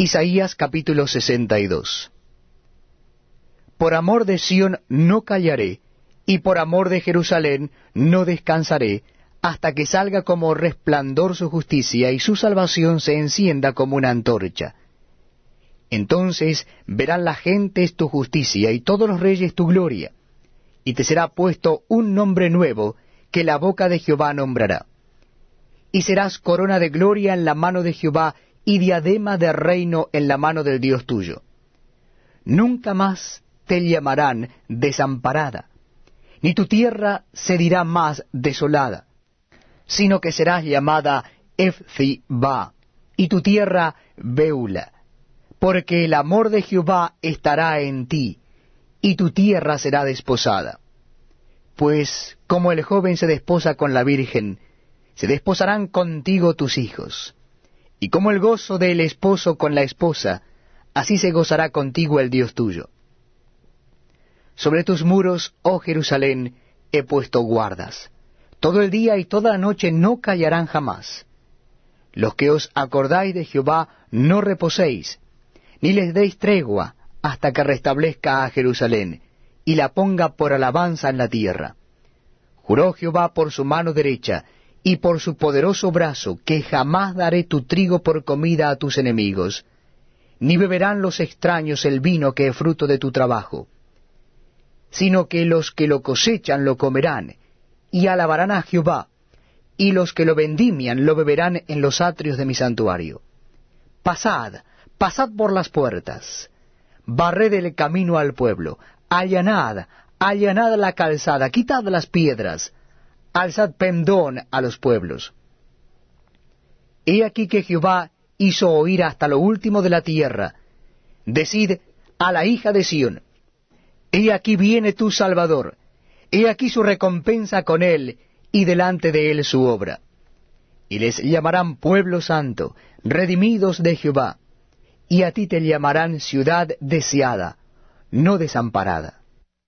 Isaías capítulo 62 Por amor de Sión no callaré, y por amor de Jerusalén no descansaré, hasta que salga como resplandor su justicia y su salvación se encienda como una antorcha. Entonces verán las gentes tu justicia y todos los reyes tu gloria, y te será puesto un nombre nuevo que la boca de Jehová nombrará. Y serás corona de gloria en la mano de Jehová y diadema de reino en la mano del Dios tuyo. Nunca más te llamarán desamparada, ni tu tierra se dirá más desolada, sino que serás llamada Efziba, y tu tierra Beula, porque el amor de Jehová estará en ti, y tu tierra será desposada. Pues como el joven se desposa con la virgen, se desposarán contigo tus hijos y como el gozo del esposo con la esposa, así se gozará contigo el Dios tuyo. Sobre tus muros, oh Jerusalén, he puesto guardas. Todo el día y toda la noche no callarán jamás. Los que os acordáis de Jehová, no reposéis, ni les deis tregua hasta que restablezca a Jerusalén, y la ponga por alabanza en la tierra. Juró Jehová por su mano derecha, y por su poderoso brazo, que jamás daré tu trigo por comida a tus enemigos, ni beberán los extraños el vino que es fruto de tu trabajo, sino que los que lo cosechan lo comerán, y alabarán a Jehová, y los que lo vendimian lo beberán en los atrios de mi santuario. Pasad, pasad por las puertas, barred el camino al pueblo, allanad, allanad la calzada, quitad las piedras, alzad pendón a los pueblos. He aquí que Jehová hizo oír hasta lo último de la tierra. Decid a la hija de Sión, He aquí viene tu Salvador, he aquí su recompensa con él, y delante de él su obra. Y les llamarán pueblo santo, redimidos de Jehová, y a ti te llamarán ciudad deseada, no desamparada.